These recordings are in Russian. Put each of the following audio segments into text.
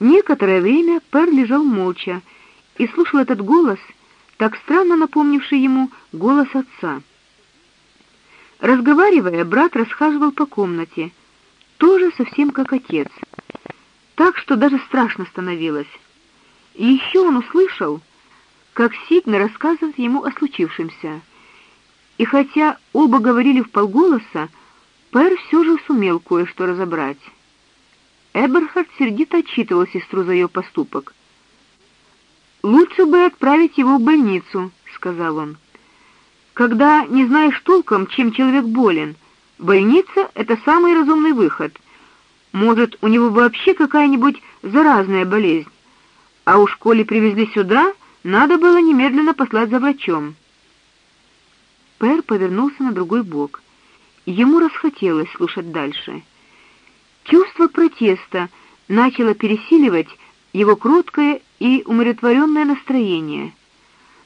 Некоторое время Пер лежал молча и слушал этот голос, так странно напомнивший ему голос отца. Разговаривая, брат расхаживал по комнате, тоже совсем как отец. Так что даже страшно становилось. И еще он услышал, как Сигна рассказывает ему о случившемся. И хотя оба говорили вполголоса, Пер все же сумел кое-что разобрать. Эберхард сердито отчитывал сестру за ее поступок. Лучше бы отправить его в больницу, сказал он. Когда не знаешь толком, чем человек болен, больница это самый разумный выход. Может, у него вообще какая-нибудь заразная болезнь. А уж коли привезли сюда, надо было немедленно послать за врачом. Пер повернулся на другой бок. Ему расхотелось слушать дальше. Чувство протеста начало пересиливать его кроткое и умиротворенное настроение.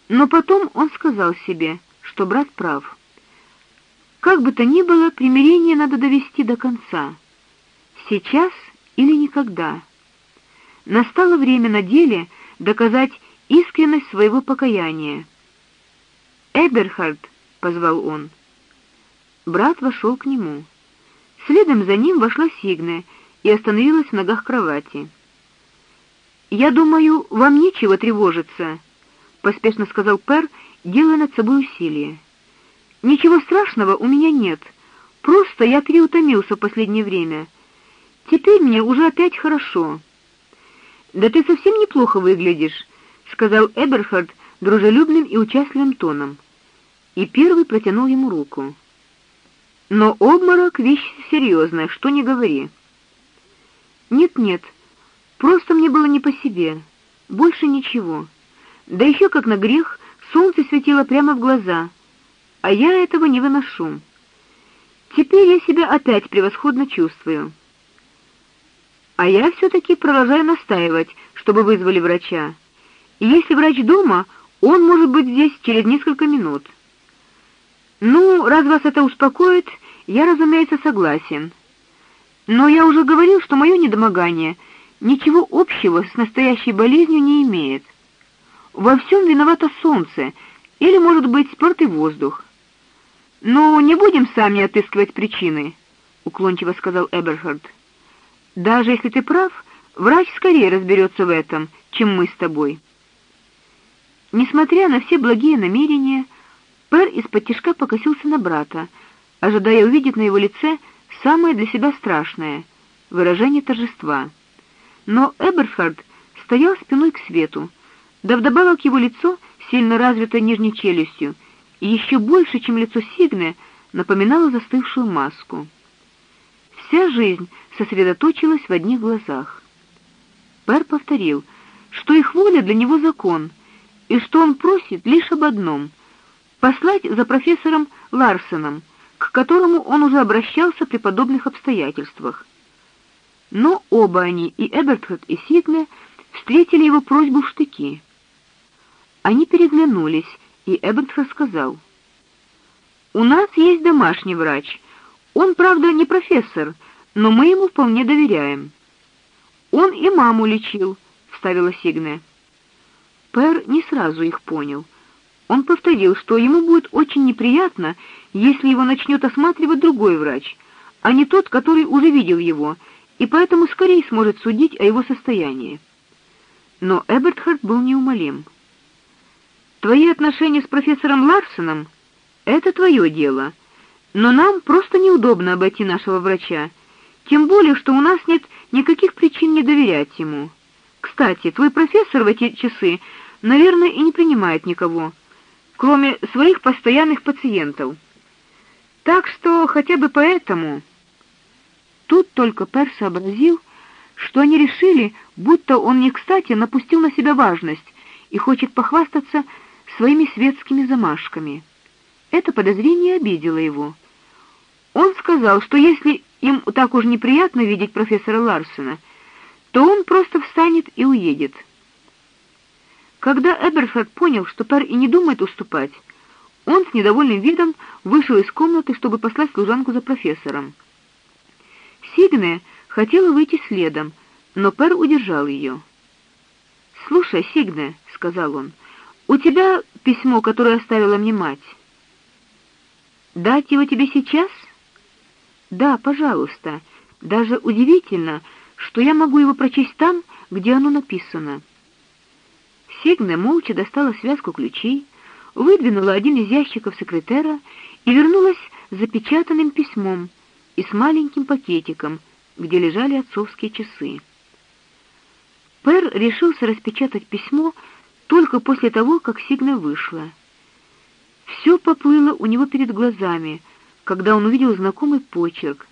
Но потом он сказал себе: что брат прав. Как бы то ни было, примирение надо довести до конца. Сейчас или никогда. Настало время на деле доказать искренность своего покаяния. "Эберхард", позвал он. Брат вошел к нему. Следом за ним вошла Сигне и остановилась в ногах кровати. "Я думаю, вам нечего тревожиться", поспешно сказал Пер делая над собой усилие. Ничего страшного у меня нет. Просто я переутомился в последнее время. Теперь мне уже опять хорошо. Да ты совсем неплохо выглядишь, сказал Эберхард дружелюбным и участливым тоном. И первый протянул ему руку. Но обморок вещь серьезная, что не говори. Нет-нет. Просто мне было не по себе. Больше ничего. Да еще как на грех Солнце светило прямо в глаза, а я этого не выношу. Теперь я себя опять превосходно чувствую. А я все таки продолжаю настаивать, чтобы вызвали врача. И если врач дома, он может быть здесь через несколько минут. Ну, раз вас это успокоит, я, разумеется, согласен. Но я уже говорил, что мое недомогание ничего общего с настоящей болезнью не имеет. Во всем виновато солнце или, может быть, спёртый воздух. Но не будем сами отыскивать причины, уклончиво сказал Эберхард. Даже если ты прав, врач скорее разберется в этом, чем мы с тобой. Несмотря на все благие намерения, Пер из-под тишка покосился на брата, ожидая увидеть на его лице самое для себя страшное выражение торжества. Но Эберхард стоял спиной к свету, да вдобавок его лицо, сильно развито нижней челюстью, и еще больше, чем лицо Сигны, напоминало застывшую маску. Вся жизнь сосредоточилась в одних глазах. Пер повторил, что их воля для него закон, и что он просит лишь об одном послать за профессором Ларсеном, к которому он уже обращался при подобных обстоятельствах. Но оба они, и Эбертфорд, и Сигне, встретили его просьбу в штыки. Они переглянулись, и Эббот рассказал: "У нас есть домашний врач. Он, правда, не профессор, но мы ему вполне доверяем. Он и маму лечил", вставила Сигне. Пер не сразу их понял. Он повторил, что ему будет очень неприятно, если его начнет осматривать другой врач, а не тот, который уже видел его, и поэтому скорее сможет судить о его состоянии. Но Эбертхард был неумолим. Твои отношения с профессором Ларсеном это твое дело. Но нам просто неудобно обойти нашего врача, тем более что у нас нет никаких причин не доверять ему. Кстати, твой профессор в эти часы, наверное, и не принимает никого, кроме своих постоянных пациентов. Так что хотя бы поэтому Тут только Пер сообразил, что они решили, будто он не кстати напустил на себя важность и хочет похвастаться своими светскими замашками. Это подозрение обидело его. Он сказал, что если им так уж неприятно видеть профессора Ларсена, то он просто встанет и уедет. Когда Эберхард понял, что Пер и не думает уступать, он с недовольным видом вышел из комнаты, чтобы послать служанку за профессором. Сигне хотела выйти следом, но Пер удержал ее. "Слушай, Сигне", сказал он. "У тебя письмо, которое оставила мне мать. Дать его тебе сейчас?" "Да, пожалуйста. Даже удивительно, что я могу его прочесть там, где оно написано". Сигне молча достала связку ключей, выдвинула один из ящиков секретера и вернулась с запечатанным письмом и с маленьким пакетиком, где лежали отцовские часы. Пер решился распечатать письмо только после того, как Сигна вышла. Все поплыло у него перед глазами, когда он увидел знакомый почерк.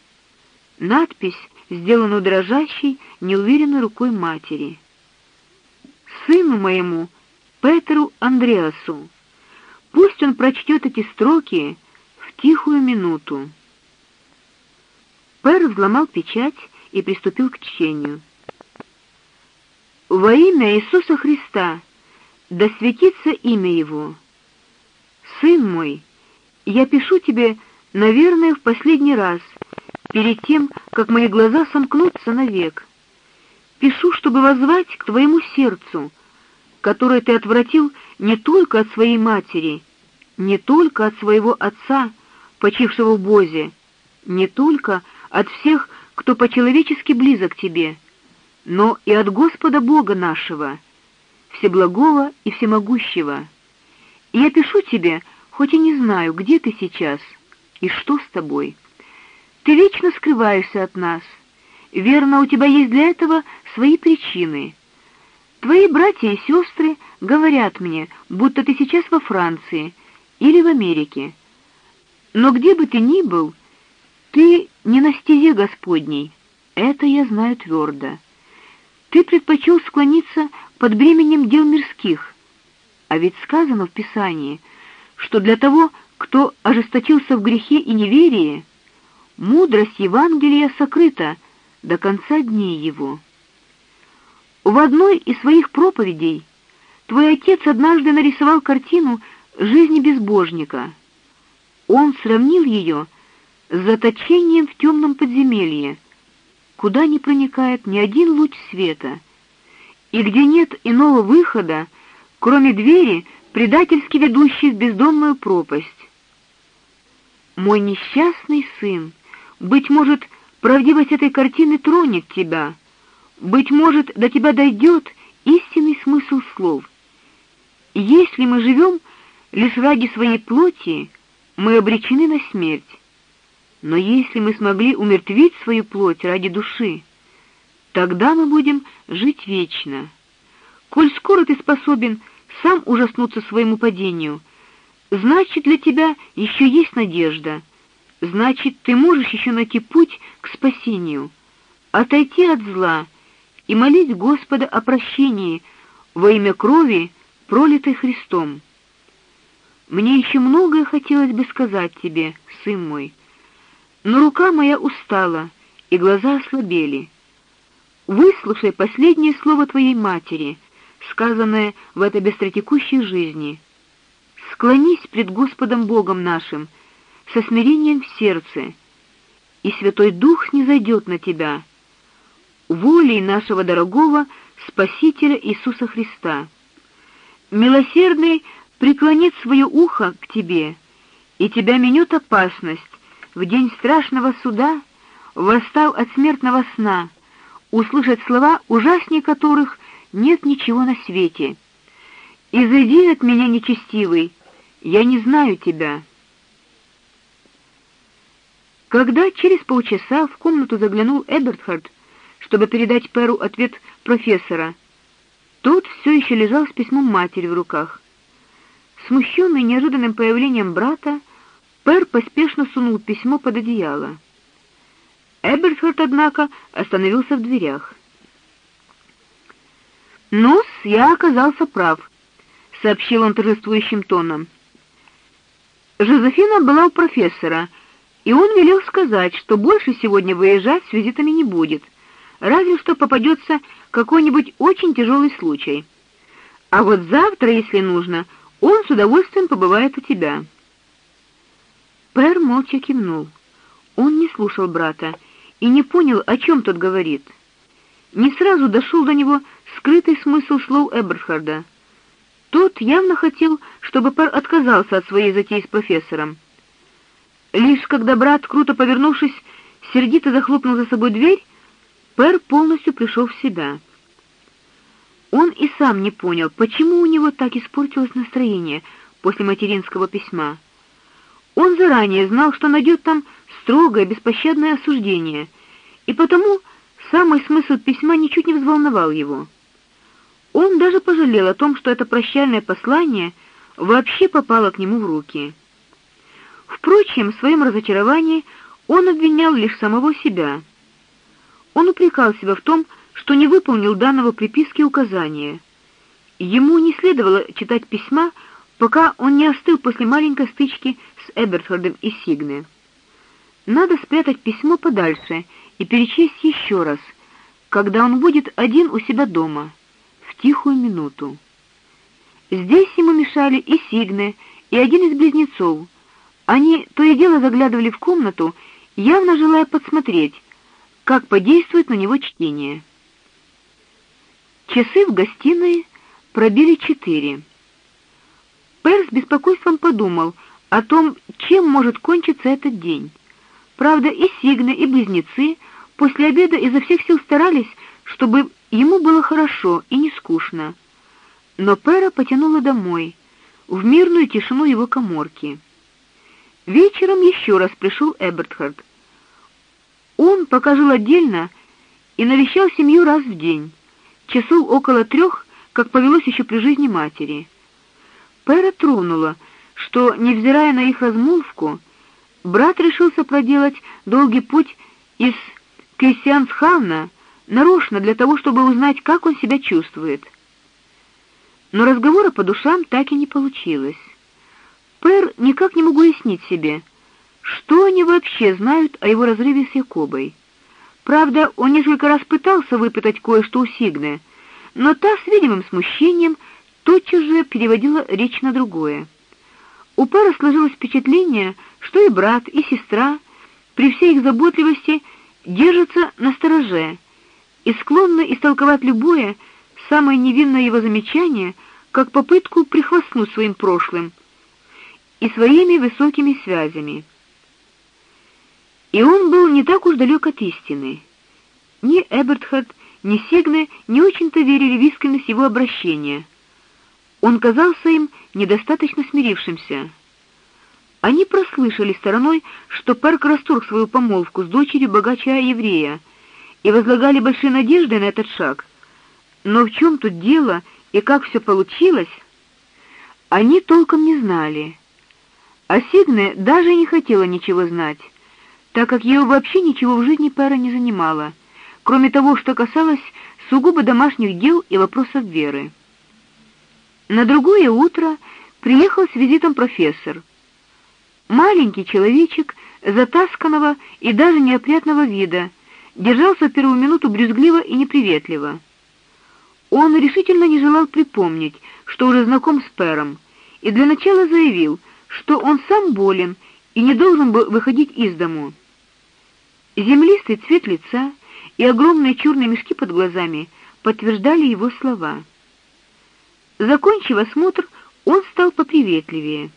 Надпись, сделанную дрожащей, неуверенной рукой матери. Сыну моему, Петру Андреасу. Пусть он прочтет эти строки в тихую минуту. Пер взломал печать и приступил к чтению. Во имя Иисуса Христа, да светится имя его. Сын мой, я пишу тебе, наверное, в последний раз, перед тем, как мои глаза сомкнутся навек. Пишу, чтобы воззвать к твоему сердцу, которое ты отвратил не только от своей матери, не только от своего отца, почившего в Бозе, не только от всех, кто по-человечески близок тебе, но и от Господа Бога нашего, всеблагого и всемогущего. И я пишу тебе, хоть и не знаю, где ты сейчас и что с тобой. Ты вечно скрываешься от нас. Верно, у тебя есть для этого свои причины. Твои братья и сестры говорят мне, будто ты сейчас во Франции или в Америке. Но где бы ты ни был, ты не на стезе Господней. Это я знаю твердо. Ты предпочел склониться под бременем дел мирских. А ведь сказано в Писании, что для того, кто ожесточился в грехе и неверии, мудрость Евангелия сокрыта до конца дней его. В одной из своих проповедей твой отец однажды нарисовал картину жизни безбожника. Он сравнил ее с заточением в темном подземелье, куда не проникает ни один луч света, и где нет иного выхода, кроме двери, предательски ведущей в бездонную пропасть. Мой несчастный сын, быть может, правдивость этой картины тронет тебя. Быть может, до тебя дойдет истинный смысл слов. Если мы живем лишь ради своей плоти, мы обречены на смерть. Но если мы смогли умертвить свою плоть ради души, тогда мы будем жить вечно. Коль скоро ты способен сам ужаснуться своему падению, значит, для тебя еще есть надежда. Значит, ты можешь еще найти путь к спасению, отойти от зла и молить Господа о прощении во имя крови, пролитой Христом. Мне еще многое хотелось бы сказать тебе, сын мой, но рука моя устала, и глаза ослабели. Выслушай последнее слово твоей матери, сказанное в этой быстротекущей жизни. Склонись пред Господом Богом нашим со смирением в сердце, и Святой Дух не зайдет на тебя волей нашего дорогого Спасителя Иисуса Христа. Милосердный преклонит свое ухо к тебе, и тебя минет опасность в день страшного суда, восстал от смертного сна, услышать слова, ужаснее которых нет ничего на свете. Изойди от меня, нечестивый, я не знаю тебя. Когда через полчаса в комнату заглянул Эбертхард, чтобы передать Перу ответ профессора. Тот все еще лежал с письмом матери в руках. Смущенный неожиданным появлением брата, Пер поспешно сунул письмо под одеяло. Эберсфорд, однако, остановился в дверях. "Ну, я оказался прав", сообщил он торжествующим тоном. Жозефина была у профессора, и он велел сказать, что больше сегодня выезжать с визитами не будет разве что попадется какой-нибудь очень тяжелый случай. А вот завтра, если нужно, он с удовольствием побывает у тебя. Пэр молча кивнул. Он не слушал брата и не понял, о чем тот говорит. не сразу дошел до него скрытый смысл слов Эберхарда. Тот явно хотел, чтобы Пер отказался от своей затеи с профессором. Лишь когда брат, круто повернувшись, сердито захлопнул за собой дверь, Пер полностью пришел в себя. Он и сам не понял, почему у него так испортилось настроение после материнского письма. Он заранее знал, что найдет там строгое, беспощадное осуждение, и потому самый смысл письма ничуть не взволновал его. Он даже пожалел о том, что это прощальное послание вообще попало к нему в руки. Впрочем, в своем разочаровании он обвинял лишь самого себя. Он упрекал себя в том, что не выполнил данного приписки указания. Ему не следовало читать письма, пока он не остыл после маленькой стычки с Эбертфордом и Сигне. Надо спрятать письмо подальше и перечесть еще раз, когда он будет один у себя дома, в тихую минуту. Здесь ему мешали и Сигне, и один из близнецов. Они то и дело заглядывали в комнату, явно желая подсмотреть, как подействует на него чтение. Часы в гостиной пробили четыре. Пер с беспокойством подумал о том, чем может кончиться этот день. Правда, и Сигна, и близнецы после обеда изо всех сил старались, чтобы ему было хорошо и не скучно. Но Пера потянуло домой, в мирную тишину его каморки. Вечером еще раз пришел Эбертхард. Он пока жил отдельно и навещал семью раз в день, часов около трех, как повелось еще при жизни матери. Пера тронула, что, невзирая на их размолвку, брат решился проделать долгий путь из Кристиансхавна нарочно для того, чтобы узнать, как он себя чувствует. Но разговора по душам так и не получилось. Пер никак не мог уяснить себе, что они вообще знают о его разрыве с Якобой? Правда, он несколько раз пытался выпытать кое-что у Сигны, но та с видимым смущением тотчас же переводила речь на другое. У пары сложилось впечатление, что и брат, и сестра при всей их заботливости держатся на стороже и склонны истолковать любое самое невинное его замечание как попытку прихвастнуть своим прошлым и своими высокими связями. И он был не так уж далек от истины. Ни Эбертхард, ни Сигне не очень-то верили в искренность его обращения. Он казался им недостаточно смирившимся. Они прослышали стороной, что Перк расторг свою помолвку с дочерью богача-еврея, и возлагали большие надежды на этот шаг. Но в чем тут дело и как все получилось, они толком не знали. А Сигне даже не хотела ничего знать так как ее вообще ничего в жизни пара не занимало, кроме того, что касалось сугубо домашних дел и вопросов веры. На другое утро приехал с визитом профессор. Маленький человечек, затасканного и даже неопрятного вида, держался первую минуту брюзгливо и неприветливо. Он решительно не желал припомнить, что уже знаком с Пером, и для начала заявил, что он сам болен и не должен был выходить из дому. Землистый цвет лица и огромные черные мешки под глазами подтверждали его слова. Закончив осмотр, он стал поприветливее.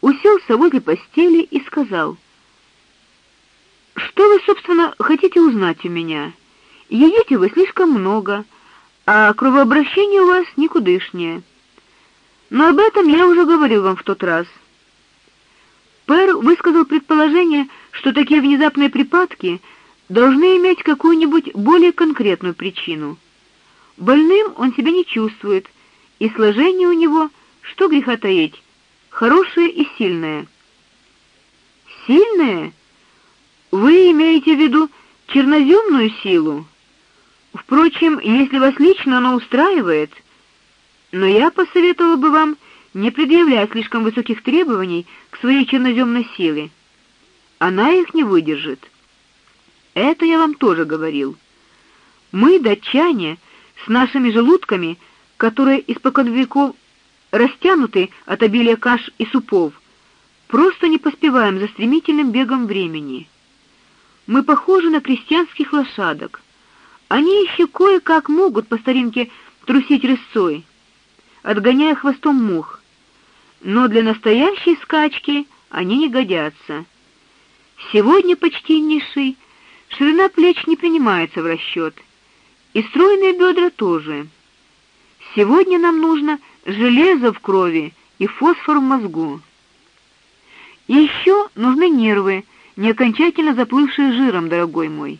Уселся возле постели и сказал: "Что вы, собственно, хотите узнать у меня? Едите вы слишком много, а кровообращение у вас никудышнее. Но об этом я уже говорил вам в тот раз". Пэр высказал предположение, что такие внезапные припадки должны иметь какую-нибудь более конкретную причину. Больным он себя не чувствует, и сложение у него, что греха таить, хорошее и сильное. Сильное? Вы имеете в виду черноземную силу? Впрочем, если вас лично оно устраивает, но я посоветовала бы вам не предъявлять слишком высоких требований к своей черноземной силе. Она их не выдержит. Это я вам тоже говорил. Мы, датчане, с нашими желудками, которые испокон веков растянуты от обилия каш и супов, просто не поспеваем за стремительным бегом времени. Мы похожи на крестьянских лошадок, Они еще кое-как могут по старинке трусить рысцой, отгоняя хвостом мух. Но для настоящей скачки они не годятся. Сегодня почтеннейший ширина плеч не принимается в расчет, и стройные бедра тоже. Сегодня нам нужно железо в крови и фосфор в мозгу. И еще нужны нервы, не окончательно заплывшие жиром, дорогой мой.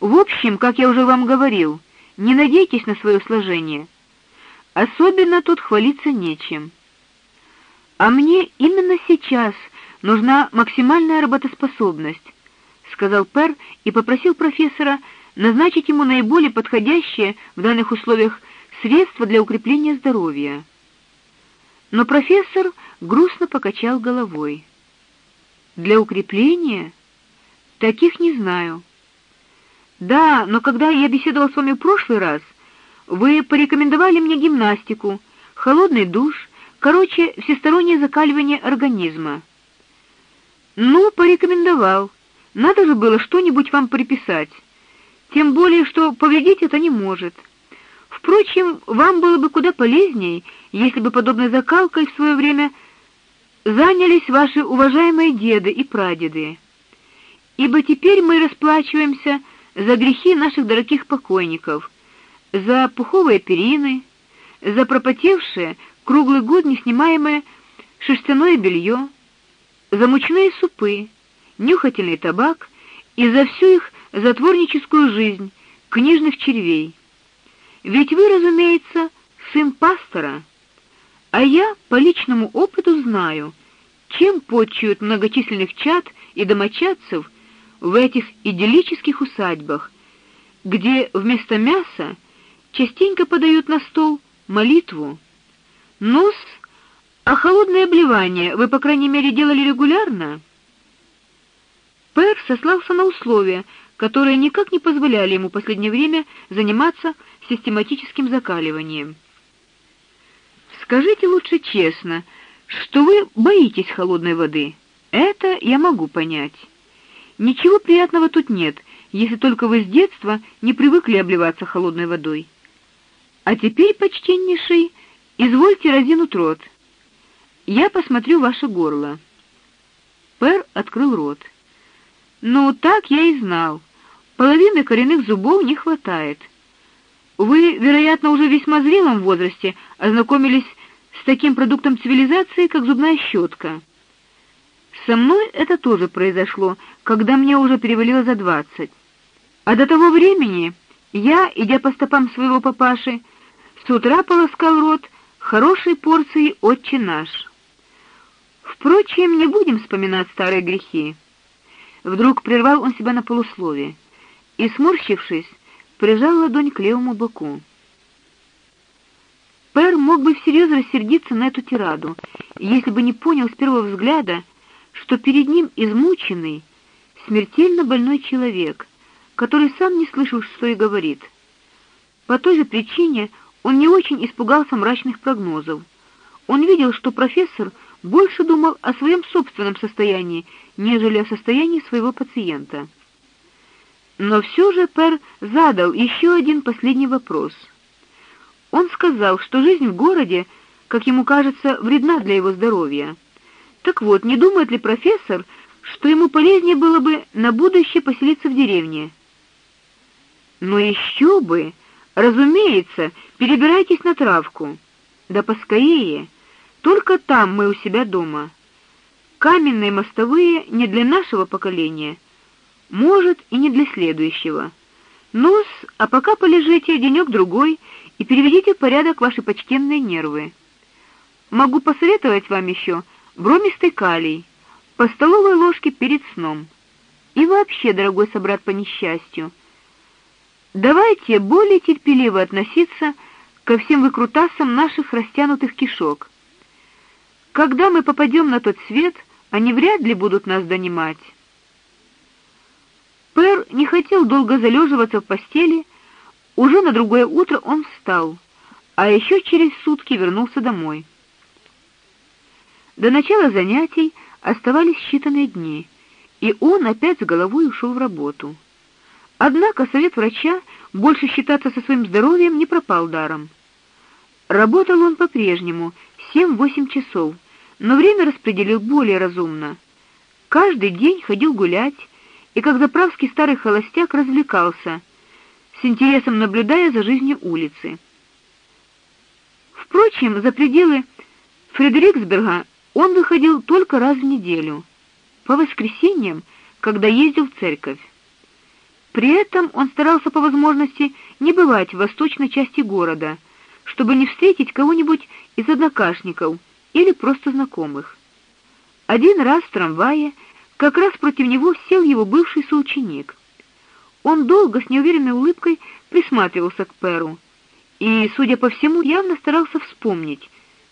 В общем, как я уже вам говорил, не надейтесь на свое сложение. Особенно тут хвалиться нечем. А мне именно сейчас нужна максимальная работоспособность, сказал Пер и попросил профессора назначить ему наиболее подходящее в данных условиях средство для укрепления здоровья. Но профессор грустно покачал головой. Для укрепления таких не знаю. Да, но когда я беседовал с вами в прошлый раз, вы порекомендовали мне гимнастику, холодный душ, короче, всестороннее закаливание организма. Ну, порекомендовал. Надо же было что-нибудь вам приписать. Тем более, что повредить это не может. Впрочем, вам было бы куда полезнее, если бы подобной закалкой в свое время занялись ваши уважаемые деды и прадеды. Ибо теперь мы расплачиваемся за грехи наших дорогих покойников, за пуховые перины, за пропотевшее круглый год неснимаемое шерстяное белье, за мучные супы, нюхательный табак и за всю их затворническую жизнь книжных червей. Ведь вы, разумеется, сын пастора, а я по личному опыту знаю, чем почуют многочисленных чад и домочадцев в этих идиллических усадьбах, где вместо мяса частенько подают на стол молитву. Нос, а холодное обливание вы, по крайней мере, делали регулярно? Пер сослался на условия, которые никак не позволяли ему в последнее время заниматься систематическим закаливанием. Скажите лучше честно, что вы боитесь холодной воды. Это я могу понять. Ничего приятного тут нет, если только вы с детства не привыкли обливаться холодной водой. А теперь, почтеннейший, извольте разинуть рот. Я посмотрю ваше горло. Пер открыл рот. Ну, так я и знал. Половины коренных зубов не хватает. Вы, вероятно, уже весьма зрелом возрасте ознакомились с таким продуктом цивилизации, как зубная щетка. Со мной это тоже произошло, когда мне уже перевалило за двадцать. А до того времени я, идя по стопам своего папаши, с утра полоскал рот хорошей порцией Отче наш. Впрочем, не будем вспоминать старые грехи. Вдруг прервал он себя на полуслове и, сморщившись, прижал ладонь к левому боку. Пер мог бы всерьез рассердиться на эту тираду, если бы не понял с первого взгляда, что перед ним измученный, смертельно больной человек, который сам не слышал, что и говорит. По той же причине он не очень испугался мрачных прогнозов. Он видел, что профессор больше думал о своем собственном состоянии, нежели о состоянии своего пациента. Но все же Пер задал еще один последний вопрос. Он сказал, что жизнь в городе, как ему кажется, вредна для его здоровья. Так вот, не думает ли профессор, что ему полезнее было бы на будущее поселиться в деревне? Но еще бы, разумеется, перебирайтесь на травку. Да поскорее. Только там мы у себя дома. Каменные мостовые не для нашего поколения, может, и не для следующего. Ну, а пока полежите денек другой и переведите в порядок ваши почтенные нервы. Могу посоветовать вам еще бромистый калий по столовой ложке перед сном. И вообще, дорогой собрат по несчастью, давайте более терпеливо относиться ко всем выкрутасам наших растянутых кишок. Когда мы попадем на тот свет, они вряд ли будут нас донимать. Пер не хотел долго залеживаться в постели, уже на другое утро он встал, а еще через сутки вернулся домой. До начала занятий оставались считанные дни, и он опять с головой ушел в работу. Однако совет врача больше считаться со своим здоровьем не пропал даром. Работал он по-прежнему 7-8 часов, но время распределил более разумно. Каждый день ходил гулять и как заправский старый холостяк развлекался, с интересом наблюдая за жизнью улицы. Впрочем, за пределы Фредериксберга он выходил только раз в неделю, по воскресеньям, когда ездил в церковь. При этом он старался по возможности не бывать в восточной части города, чтобы не встретить кого-нибудь из однокашников или просто знакомых. Один раз в трамвае как раз против него сел его бывший соученик. Он долго с неуверенной улыбкой присматривался к Перу и, судя по всему, явно старался вспомнить,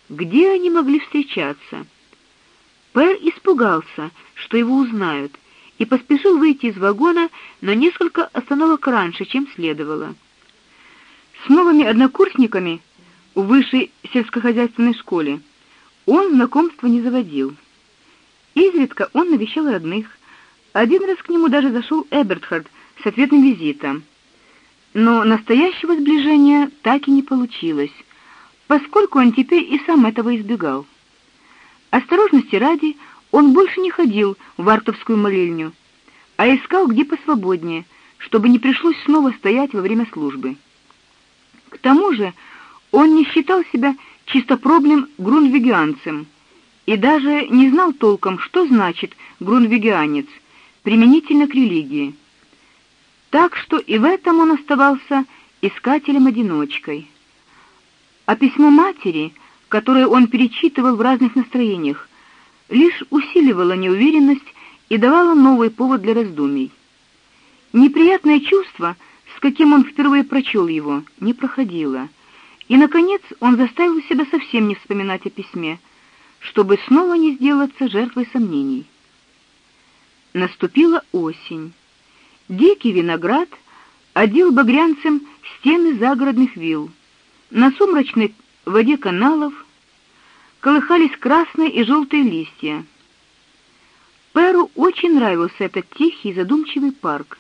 где они могли встречаться. Пер испугался, что его узнают, и поспешил выйти из вагона на несколько остановок раньше, чем следовало. С новыми однокурсниками в высшей сельскохозяйственной школе он знакомства не заводил. Изредка он навещал родных. Один раз к нему даже зашел Эбертхард с ответным визитом. Но настоящего сближения так и не получилось, поскольку он теперь и сам этого избегал. Осторожности ради он больше не ходил в Артовскую молельню, а искал где посвободнее, чтобы не пришлось снова стоять во время службы. К тому же, он не считал себя чистопробным грунвигианцем и даже не знал толком, что значит грунвигианец применительно к религии. Так что и в этом он оставался искателем-одиночкой. А письмо матери, которое он перечитывал в разных настроениях, лишь усиливало неуверенность и давало новый повод для раздумий. Неприятное чувство, с каким он впервые прочел его, не проходило. И наконец он заставил себя совсем не вспоминать о письме, чтобы снова не сделаться жертвой сомнений. Наступила осень. Дикий виноград одел багрянцем стены загородных вилл. На сумрачной воде каналов колыхались красные и желтые листья. Перу очень нравился этот тихий, задумчивый парк.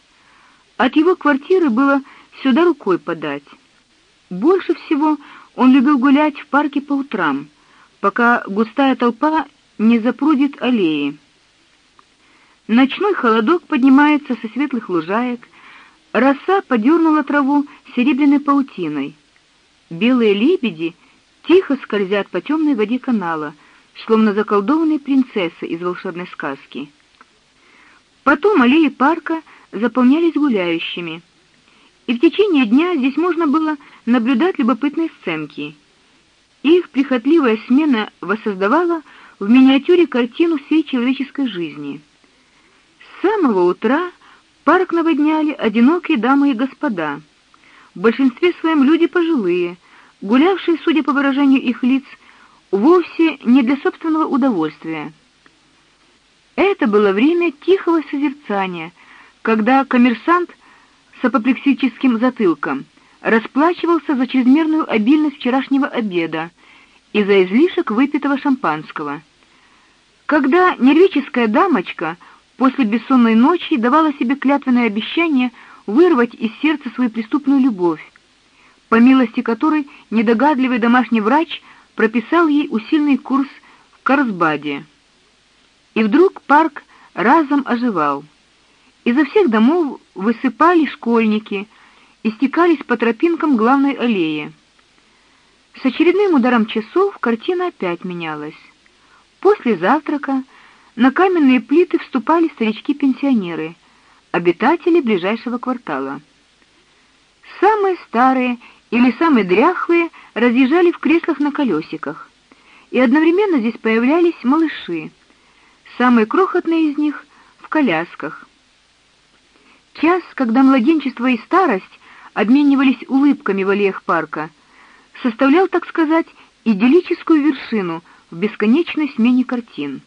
От его квартиры было сюда рукой подать. Больше всего он любил гулять в парке по утрам, пока густая толпа не запрудит аллеи. Ночной холодок поднимается со светлых лужаек, роса подернула траву серебряной паутиной. Белые лебеди тихо скользят по темной воде канала, словно заколдованные принцессы из волшебной сказки. Потом аллеи парка заполнялись гуляющими. И в течение дня здесь можно было наблюдать любопытные сценки. Их прихотливая смена воссоздавала в миниатюре картину всей человеческой жизни. С самого утра парк наводняли одинокие дамы и господа. В большинстве своем люди пожилые, гулявшие, судя по выражению их лиц, вовсе не для собственного удовольствия. Это было время тихого созерцания, когда коммерсант с апоплексическим затылком расплачивался за чрезмерную обильность вчерашнего обеда и за излишек выпитого шампанского. Когда нервическая дамочка после бессонной ночи давала себе клятвенное обещание вырвать из сердца свою преступную любовь, по милости которой недогадливый домашний врач прописал ей усиленный курс в Карсбаде. И вдруг парк разом оживал. Изо всех домов высыпали школьники и стекались по тропинкам главной аллеи. С очередным ударом часов картина опять менялась. После завтрака на каменные плиты вступали старички-пенсионеры, обитатели ближайшего квартала. Самые старые или самые дряхлые разъезжали в креслах на колесиках, и одновременно здесь появлялись малыши. Самые крохотные из них в колясках. Час, когда младенчество и старость обменивались улыбками в аллеях парка, составлял, так сказать, идиллическую вершину в бесконечной смене картин.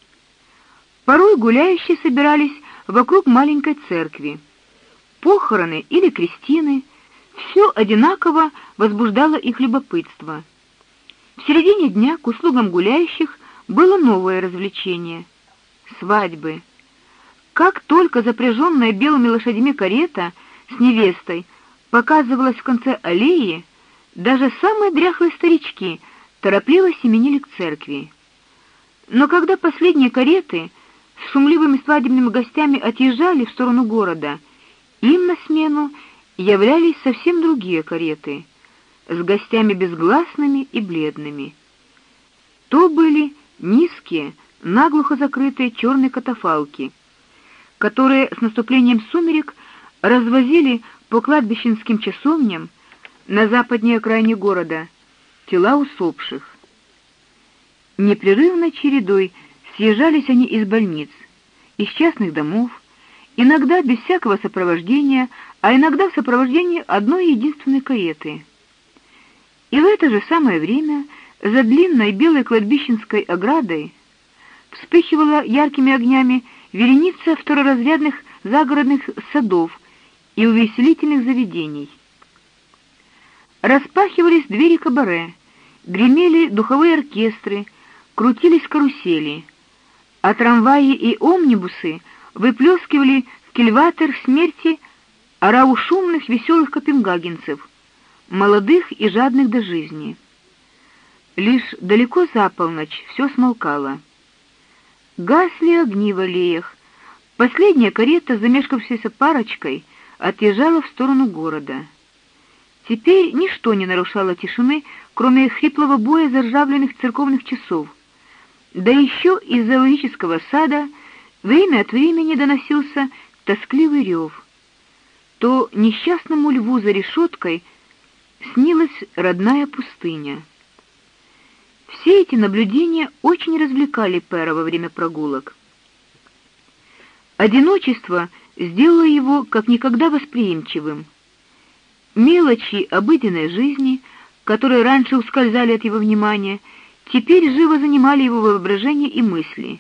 Порой гуляющие собирались вокруг маленькой церкви. Похороны или крестины все одинаково возбуждало их любопытство. В середине дня к услугам гуляющих было новое развлечение свадьбы. Как только запряженная белыми лошадьми карета с невестой показывалась в конце аллеи, даже самые дряхлые старички торопливо семенили к церкви. Но когда последние кареты с шумливыми свадебными гостями отъезжали в сторону города, им на смену являлись совсем другие кареты с гостями безгласными и бледными. То были низкие, наглухо закрытые черные катафалки, которые с наступлением сумерек развозили по кладбищенским часовням на западней окраине города тела усопших. Непрерывной чередой съезжались они из больниц, из частных домов, иногда без всякого сопровождения, а иногда в сопровождении одной единственной кареты. И в это же самое время за длинной белой кладбищенской оградой вспыхивала яркими огнями вереница второразрядных загородных садов и увеселительных заведений. Распахивались двери кабаре, гремели духовые оркестры, крутились карусели, а трамваи и омнибусы выплескивали в кильватер смерти орау шумных веселых копенгагенцев, молодых и жадных до жизни. Лишь далеко за полночь все смолкало. Гасли огни в аллеях. Последняя карета, замешкавшаяся парочкой, отъезжала в сторону города. Теперь ничто не нарушало тишины, кроме хриплого боя заржавленных церковных часов. Да еще из зоологического сада время от времени доносился тоскливый рев. То несчастному льву за решеткой снилась родная пустыня. Все эти наблюдения очень развлекали Пэра во время прогулок. Одиночество сделало его как никогда восприимчивым. Мелочи обыденной жизни, которые раньше ускользали от его внимания, теперь живо занимали его воображение и мысли.